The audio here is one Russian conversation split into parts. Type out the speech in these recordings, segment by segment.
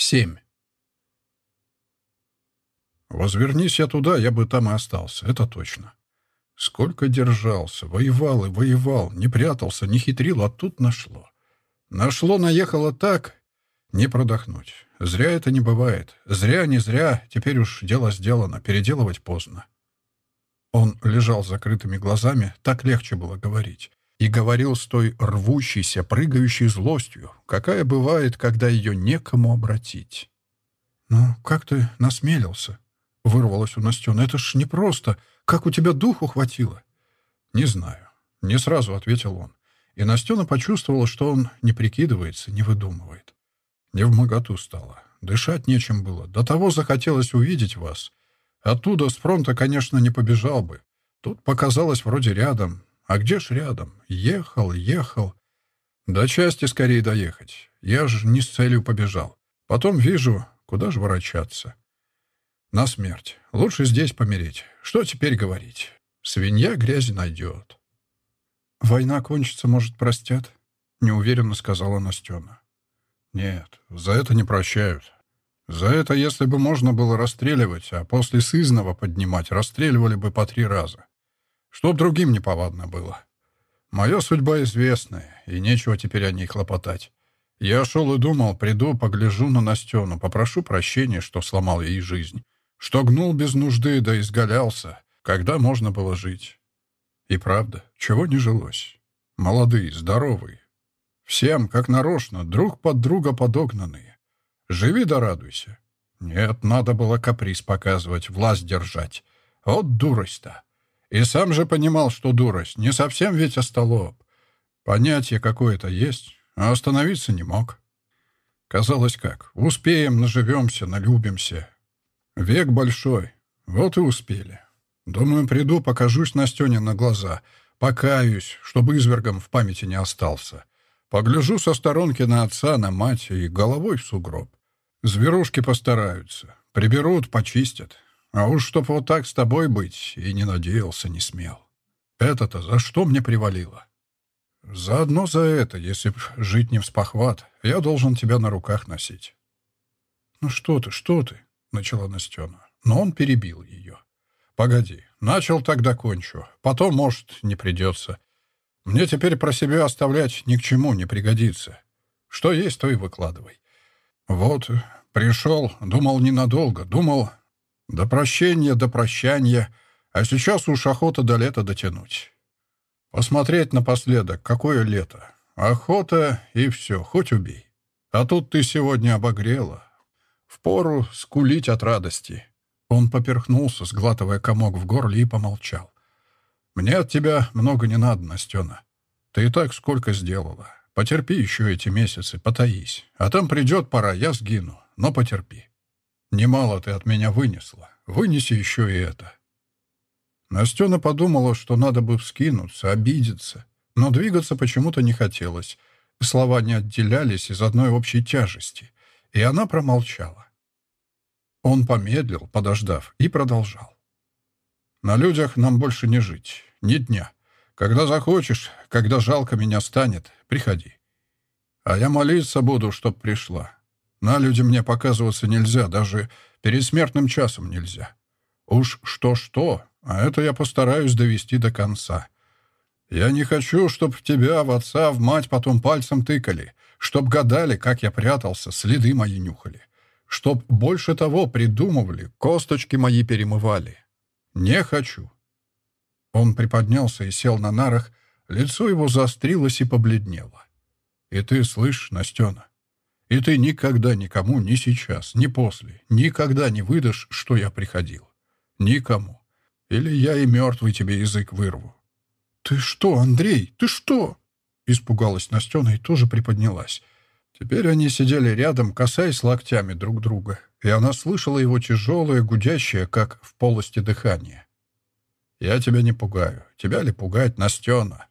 Семь. Возвернись я туда, я бы там и остался, это точно. Сколько держался, воевал и воевал, не прятался, не хитрил, а тут нашло. Нашло, наехало так, не продохнуть. Зря это не бывает. Зря, не зря, теперь уж дело сделано, переделывать поздно. Он лежал с закрытыми глазами, так легче было говорить и говорил с той рвущейся, прыгающей злостью, какая бывает, когда ее некому обратить. «Ну, как ты насмелился?» — вырвалось у Настена. «Это ж непросто. Как у тебя духу хватило?» «Не знаю», — не сразу ответил он. И Настена почувствовала, что он не прикидывается, не выдумывает. Не в моготу стало. Дышать нечем было. До того захотелось увидеть вас. Оттуда, с фронта, конечно, не побежал бы. Тут показалось вроде рядом, а где ж рядом? Ехал, ехал. До части скорее доехать. Я же не с целью побежал. Потом вижу, куда же ворочаться. На смерть. Лучше здесь помереть. Что теперь говорить? Свинья грязи найдет. «Война кончится, может, простят?» — неуверенно сказала Настена. «Нет, за это не прощают. За это, если бы можно было расстреливать, а после сызного поднимать, расстреливали бы по три раза чтоб другим не повадно было. Моя судьба известная, и нечего теперь о ней хлопотать. Я шел и думал, приду, погляжу на Настену, попрошу прощения, что сломал ей жизнь, что гнул без нужды да изгалялся, когда можно было жить. И правда, чего не жилось. Молодые, здоровые. Всем, как нарочно, друг под друга подогнанные. Живи да радуйся. Нет, надо было каприз показывать, власть держать. Вот дурость-то. И сам же понимал, что дурость не совсем ведь остолоп. Понятие какое-то есть, а остановиться не мог. Казалось как, успеем, наживемся, налюбимся. Век большой, вот и успели. Думаю, приду, покажусь Настене на глаза, покаюсь, чтобы извергом в памяти не остался. Погляжу со сторонки на отца, на мать и головой в сугроб. Зверушки постараются, приберут, почистят. А уж чтоб вот так с тобой быть, и не надеялся, не смел. Это-то за что мне привалило? Заодно за это, если б жить не вспахват, я должен тебя на руках носить. Ну что ты, что ты, начала Настена, но он перебил ее. Погоди, начал тогда кончу, потом, может, не придется. Мне теперь про себя оставлять ни к чему не пригодится. Что есть, то и выкладывай. Вот, пришел, думал ненадолго, думал, до прощения, до прощания. А сейчас уж охота до лета дотянуть. Посмотреть напоследок, какое лето. Охота и все, хоть убей. А тут ты сегодня обогрела. Впору скулить от радости. Он поперхнулся, сглатывая комок в горле, и помолчал. «Мне от тебя много не надо, Настена. Ты и так сколько сделала. Потерпи еще эти месяцы, потаись. А там придет пора, я сгину, но потерпи». Немало ты от меня вынесла. Вынеси еще и это. Настена подумала, что надо бы вскинуться, обидеться, но двигаться почему-то не хотелось. Слова не отделялись из одной общей тяжести, и она промолчала. Он помедлил, подождав, и продолжал. «На людях нам больше не жить, ни дня. Когда захочешь, когда жалко меня станет, приходи. А я молиться буду, чтоб пришла. На людям мне показываться нельзя, даже перед смертным часом нельзя. Уж что-что, а это я постараюсь довести до конца. Я не хочу, чтоб в тебя, в отца, в мать потом пальцем тыкали, чтоб гадали, как я прятался, следы мои нюхали, чтоб больше того придумывали, косточки мои перемывали. Не хочу». Он приподнялся и сел на нарах, лицо его заострилось и побледнело. «И ты слышишь, Настена, и ты никогда никому ни сейчас, ни после, никогда не выдашь, что я приходил. Никому. Или я и мертвый тебе язык вырву. «Ты что, Андрей, ты что?» Испугалась Настена и тоже приподнялась. Теперь они сидели рядом, касаясь локтями друг друга, и она слышала его тяжелое, гудящее, как в полости дыхания. «Я тебя не пугаю. Тебя ли пугать, Настена?»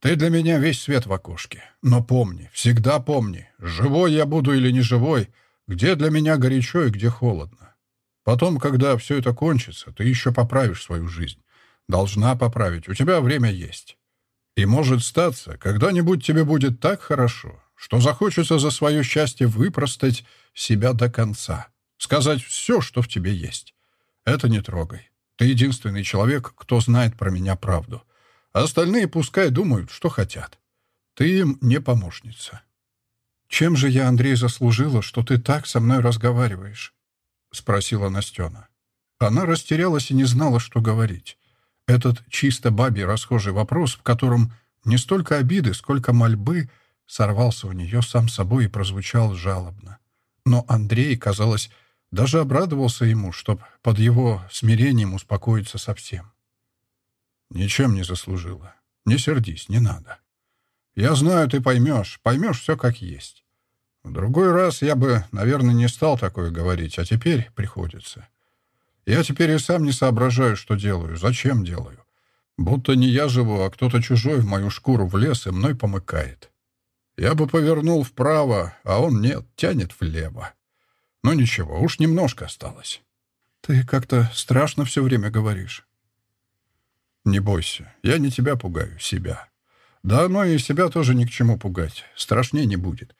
Ты для меня весь свет в окошке. Но помни, всегда помни, живой я буду или не живой, где для меня горячо и где холодно. Потом, когда все это кончится, ты еще поправишь свою жизнь. Должна поправить, у тебя время есть. И может статься, когда-нибудь тебе будет так хорошо, что захочется за свое счастье выпростать себя до конца, сказать все, что в тебе есть. Это не трогай. Ты единственный человек, кто знает про меня правду. Остальные пускай думают, что хотят. Ты им не помощница. Чем же я, Андрей, заслужила, что ты так со мной разговариваешь? Спросила Настена. Она растерялась и не знала, что говорить. Этот чисто бабий расхожий вопрос, в котором не столько обиды, сколько мольбы, сорвался у нее сам собой и прозвучал жалобно. Но Андрей, казалось, даже обрадовался ему, чтоб под его смирением успокоиться совсем. Ничем не заслужила. Не сердись, не надо. Я знаю, ты поймешь, поймешь все как есть. В другой раз я бы, наверное, не стал такое говорить, а теперь приходится. Я теперь и сам не соображаю, что делаю, зачем делаю. Будто не я живу, а кто-то чужой в мою шкуру влез и мной помыкает. Я бы повернул вправо, а он нет, тянет влево. Но ничего, уж немножко осталось. Ты как-то страшно все время говоришь. Не бойся, я не тебя пугаю, себя. Да, но и себя тоже ни к чему пугать. Страшнее не будет.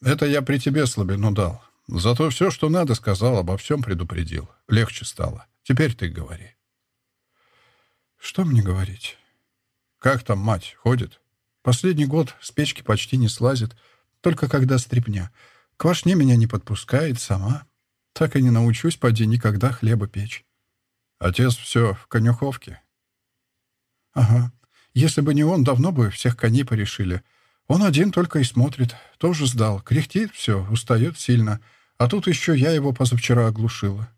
Это я при тебе слабину дал. Зато все, что надо, сказал, обо всем предупредил. Легче стало. Теперь ты говори. Что мне говорить? Как там мать? Ходит? Последний год с печки почти не слазит. Только когда стрипня. К вошне меня не подпускает сама. Так и не научусь, поди, никогда хлеба печь. Отец все в конюховке. «Ага. Если бы не он, давно бы всех коней порешили. Он один только и смотрит. Тоже сдал. Кряхтит все, устает сильно. А тут еще я его позавчера оглушила».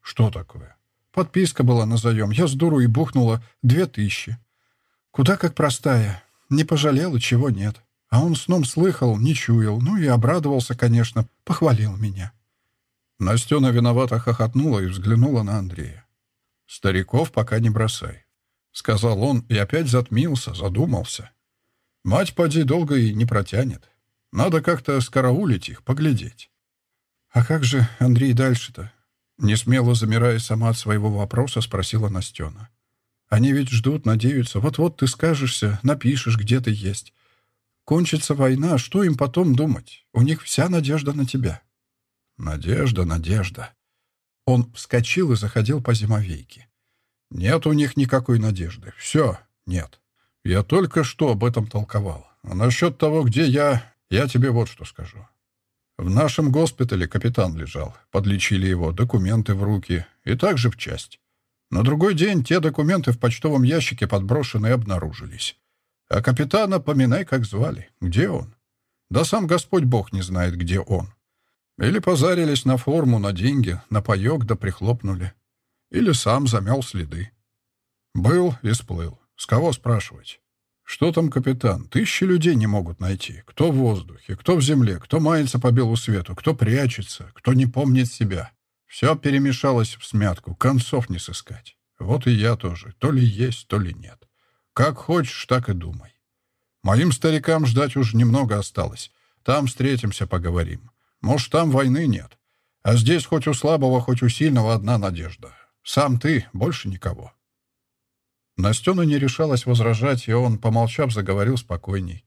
«Что такое?» «Подписка была на заем. Я с дуру и бухнула. Две тысячи». «Куда как простая. Не пожалела, чего нет». А он сном слыхал, не чуял. Ну и обрадовался, конечно. Похвалил меня. Настена виновато хохотнула и взглянула на Андрея. «Стариков пока не бросай. — сказал он и опять затмился, задумался. «Мать поди долго и не протянет. Надо как-то скараулить их, поглядеть». «А как же, Андрей, дальше-то?» Не смело замирая сама от своего вопроса, спросила Настена. «Они ведь ждут, надеются. Вот-вот ты скажешься, напишешь, где ты есть. Кончится война, что им потом думать? У них вся надежда на тебя». «Надежда, надежда». Он вскочил и заходил по зимовейке. Нет у них никакой надежды. Все, нет. Я только что об этом толковал. А насчет того, где я, я тебе вот что скажу. В нашем госпитале капитан лежал. Подлечили его, документы в руки и также в часть. На другой день те документы в почтовом ящике подброшены и обнаружились. А капитана, поминай, как звали. Где он? Да сам Господь Бог не знает, где он. Или позарились на форму, на деньги, на паёк да прихлопнули. Или сам замял следы. Был и сплыл. С кого спрашивать? Что там, капитан? Тысячи людей не могут найти. Кто в воздухе, кто в земле, кто мается по белу свету, кто прячется, кто не помнит себя. Все перемешалось в смятку, концов не сыскать. Вот и я тоже. То ли есть, то ли нет. Как хочешь, так и думай. Моим старикам ждать уж немного осталось. Там встретимся, поговорим. Может, там войны нет. А здесь хоть у слабого, хоть у сильного одна надежда. Сам ты, больше никого». Настена не решалась возражать, и он, помолчав, заговорил спокойней.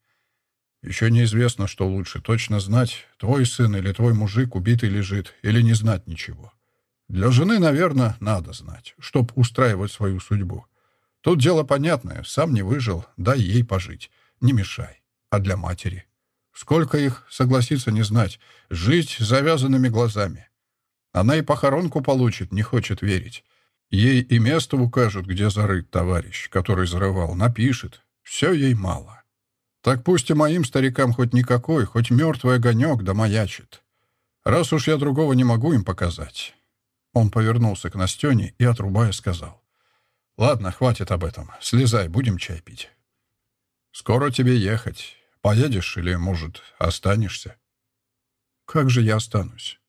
«Еще неизвестно, что лучше. Точно знать, твой сын или твой мужик убитый лежит, или не знать ничего. Для жены, наверное, надо знать, чтоб устраивать свою судьбу. Тут дело понятное. Сам не выжил, дай ей пожить. Не мешай. А для матери? Сколько их, согласиться не знать. Жить завязанными глазами. Она и похоронку получит, не хочет верить. Ей и место укажут, где зарыт товарищ, который зарывал, напишет. Все ей мало. Так пусть и моим старикам хоть никакой, хоть мертвый огонек да маячит. Раз уж я другого не могу им показать. Он повернулся к Настене и, отрубая, сказал. «Ладно, хватит об этом. Слезай, будем чай пить». «Скоро тебе ехать. Поедешь или, может, останешься?» «Как же я останусь?»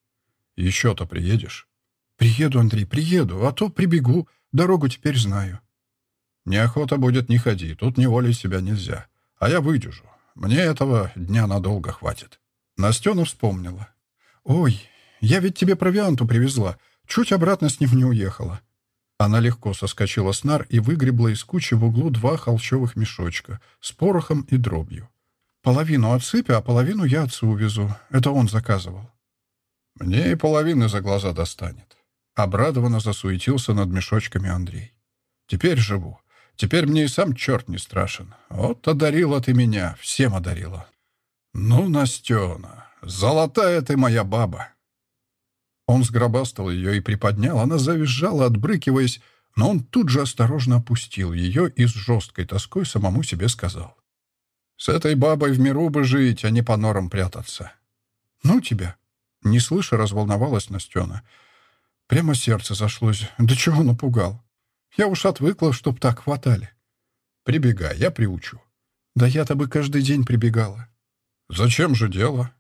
Еще-то приедешь? Приеду, Андрей, приеду, а то прибегу. Дорогу теперь знаю. Неохота будет, не ходи. Тут неволей себя нельзя. А я выдержу. Мне этого дня надолго хватит. Настена вспомнила. Ой, я ведь тебе провианту привезла. Чуть обратно с ним не уехала. Она легко соскочила с нар и выгребла из кучи в углу два холщовых мешочка с порохом и дробью. «Половину отсыпь, а половину я отцу увезу. Это он заказывал. Мне и половины за глаза достанет. А Обрадованно засуетился над мешочками Андрей. Теперь живу. Теперь мне и сам черт не страшен. Вот одарила ты меня, всем одарила. Ну, Настена, золотая ты моя баба. Он сгробастал ее и приподнял. Она завизжала, отбрыкиваясь, но он тут же осторожно опустил ее и с жесткой тоской самому себе сказал. «С этой бабой в миру бы жить, а не по норам прятаться». «Ну тебя!» не слыша, разволновалась Настена. Прямо сердце зашлось. Да чего напугал? Я уж отвыкла, чтоб так хватали. Прибегай, я приучу. Да я-то бы каждый день прибегала. Зачем же дело?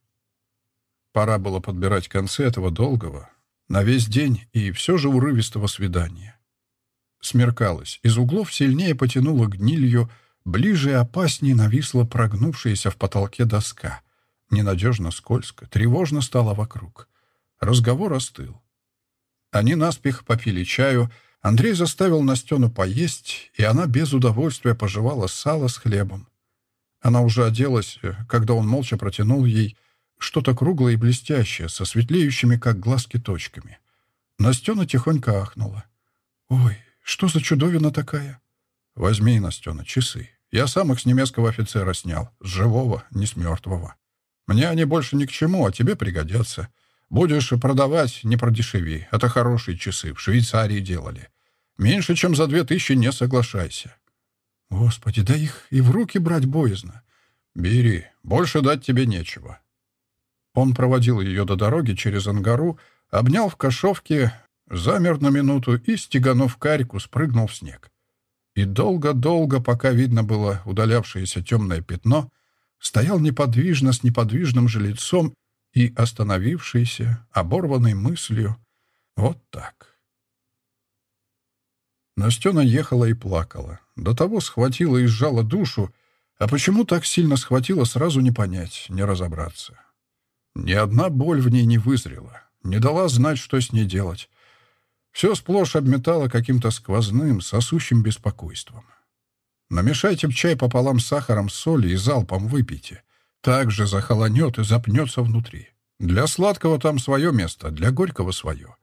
Пора было подбирать концы этого долгого, на весь день и все же урывистого свидания. Смеркалось, из углов сильнее потянуло гнилью, ближе и опаснее нависла прогнувшаяся в потолке доска. Ненадежно скользко, тревожно стало вокруг. Разговор остыл. Они наспех попили чаю, Андрей заставил Настену поесть, и она без удовольствия пожевала сало с хлебом. Она уже оделась, когда он молча протянул ей что-то круглое и блестящее, со светлеющими, как глазки, точками. Настена тихонько ахнула. «Ой, что за чудовина такая?» «Возьми, Настена, часы. Я сам их с немецкого офицера снял. С живого, не с мертвого». Мне они больше ни к чему, а тебе пригодятся. Будешь продавать, не продешеви. Это хорошие часы, в Швейцарии делали. Меньше, чем за две тысячи не соглашайся. Господи, да их и в руки брать боязно. Бери, больше дать тебе нечего. Он проводил ее до дороги через ангару, обнял в кошовке, замер на минуту и, стеганув карьку, спрыгнул в снег. И долго-долго, пока видно было удалявшееся темное пятно — стоял неподвижно с неподвижным же лицом и остановившийся, оборванной мыслью. Вот так. Настена ехала и плакала. До того схватила и сжала душу, а почему так сильно схватила, сразу не понять, не разобраться. Ни одна боль в ней не вызрела, не дала знать, что с ней делать. Все сплошь обметало каким-то сквозным, сосущим беспокойством. Намешайте чай пополам с сахаром, соли и залпом выпейте. Также захолонет и запнется внутри. Для сладкого там свое место, для горького свое.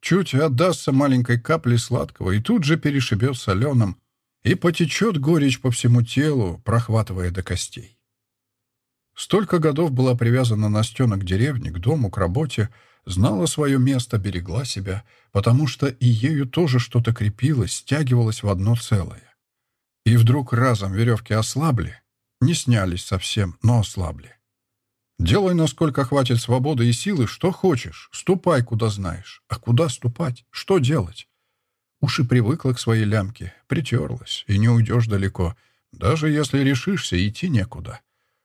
Чуть отдастся маленькой каплей сладкого и тут же перешибет соленым, и потечет горечь по всему телу, прохватывая до костей. Столько годов была привязана Настена к деревне, к дому, к работе, знала свое место, берегла себя, потому что и ею тоже что-то крепилось, стягивалось в одно целое. И вдруг разом веревки ослабли. Не снялись совсем, но ослабли. Делай, насколько хватит свободы и силы, что хочешь. Ступай, куда знаешь. А куда ступать? Что делать? Уши привыкла к своей лямке, притерлась, и не уйдешь далеко. Даже если решишься, идти некуда.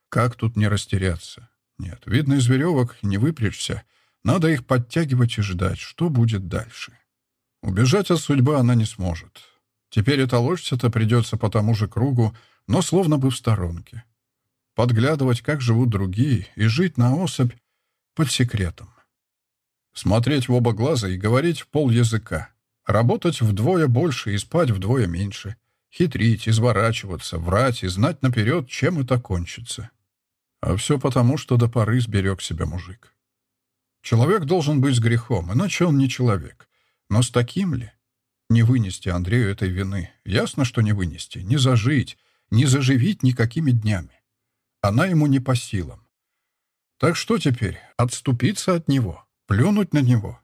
Как тут не растеряться? Нет, видно, из веревок не выпрячься. Надо их подтягивать и ждать, что будет дальше. Убежать от судьбы она не сможет. Теперь эта лошадь-то придется по тому же кругу, но словно бы в сторонке. Подглядывать, как живут другие, и жить на особь под секретом. Смотреть в оба глаза и говорить в пол языка. Работать вдвое больше и спать вдвое меньше. Хитрить, изворачиваться, врать и знать наперед, чем это кончится. А все потому, что до поры сберег себя мужик. Человек должен быть с грехом, иначе он не человек. Но с таким ли? Не вынести Андрею этой вины. Ясно, что не вынести. Не зажить, не заживить никакими днями. Она ему не по силам. Так что теперь? Отступиться от него? Плюнуть на него?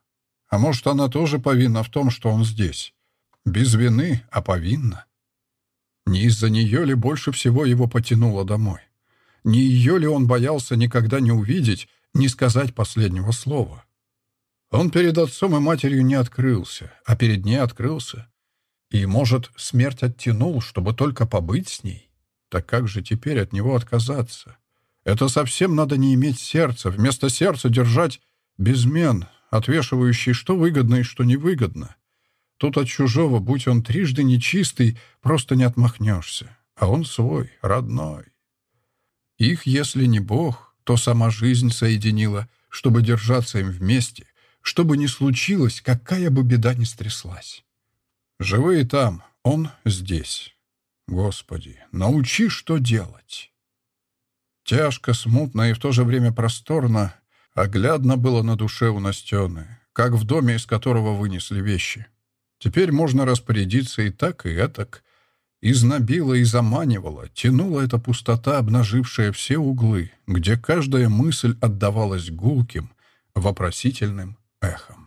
А может, она тоже повинна в том, что он здесь? Без вины, а повинна? Не из-за нее ли больше всего его потянуло домой? Не ее ли он боялся никогда не увидеть, не сказать последнего слова? Он перед отцом и матерью не открылся, а перед ней открылся. И, может, смерть оттянул, чтобы только побыть с ней? Так как же теперь от него отказаться? Это совсем надо не иметь сердца, вместо сердца держать безмен, отвешивающий что выгодно и что невыгодно. Тут от чужого, будь он трижды нечистый, просто не отмахнешься. А он свой, родной. Их, если не Бог, то сама жизнь соединила, чтобы держаться им вместе, что бы ни случилось, какая бы беда ни стряслась. Живые там, он здесь. Господи, научи, что делать. Тяжко, смутно и в то же время просторно, оглядно было на душе у Настены, как в доме, из которого вынесли вещи. Теперь можно распорядиться и так, и этак. Изнобила и заманивала, тянула эта пустота, обнажившая все углы, где каждая мысль отдавалась гулким, вопросительным, эхом.